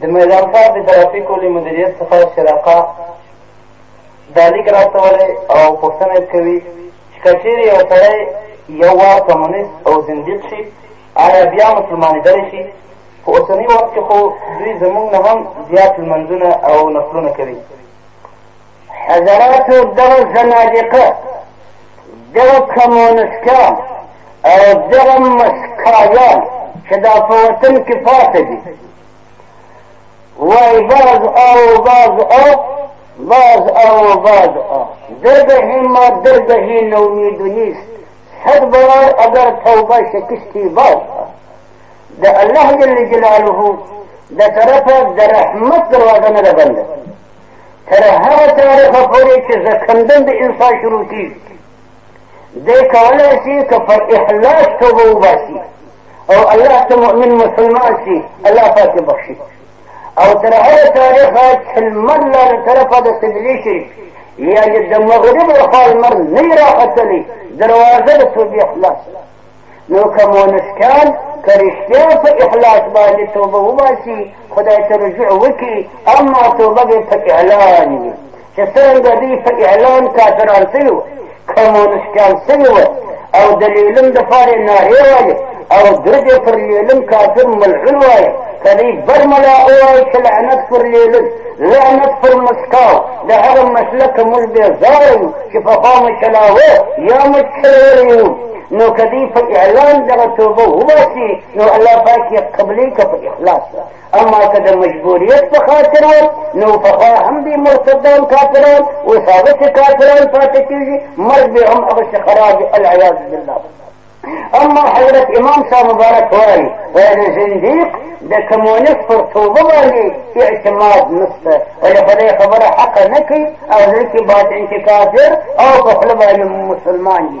د میدان ښار د ترافیکو له مدیریت څخه شراقه دا لیک راستولی او پوښتنه یې کوي چې که چېرې یو سړی یو وار کمونیست او زندیق شي آیا بیا مسلمانېدلی شي په اوسني وخت کې خو دوی زموږ نه هم زیات لمنځونه او نفلونه کوي حضراتو دغه زنادقه دغه کمونستان او دغه مسکایان چې دا په وطن کې پاتې دي وای باز او باز او باز او باز او در به همت در به نومید نیست صد بار اگر توبه شکستی باز د الله جل جلاله د طرفه د رحمت دروازه نه ده بنده تر هغه تاریخه پورې چې زکندن د انسا شروع کیږي دی کولی شي که پر اخلاص توبه وباسي او الله ته مؤمن مسلمان شي الله پاکې بخشي او تر هغه تاریخه چې لمر له طرفه د قبلې شي یعنې د مغرب لخوا لمر نه راختلی دروازه د توبې خلاص نو که مونسکان که رښتیا په اخلاص باندې توبه وباسي خدای ته رجوع وکړي اما توبه به په اعلان وي چې څرنګه دوی په اعلان کافران سوي وه که مونسکان سوي وه او د لیلم دپاره نارې وایې او درجه پر لیلم کافر ملعون وایې که دوی برملا ووایي چې لعنت پر لیلم لعنت پر مسکاو د هغه مسلک مونږ بېزاره یو چې پخوا مو چلاوه یا مو چلولی یو نو که دوی په اعلان دغه توبه وباسي نو الله پاک یې قبلوي که په اخلاص اما که د مجبوریت په خاطر و نو پخوا هم دي مرتدان کافران اوس هغسې کافران پاتې کېږي مرګ به هم هغسې خراب العیاذ بالله اما حضرت امام صاحب مبارک وایي وایي د زندیق د کمونیست پر توبه باندې اعتماد نشته ولې په دې خبره حق نه کوي او زړه کې باطن کې کافر او په خوله باندې مسلمان دي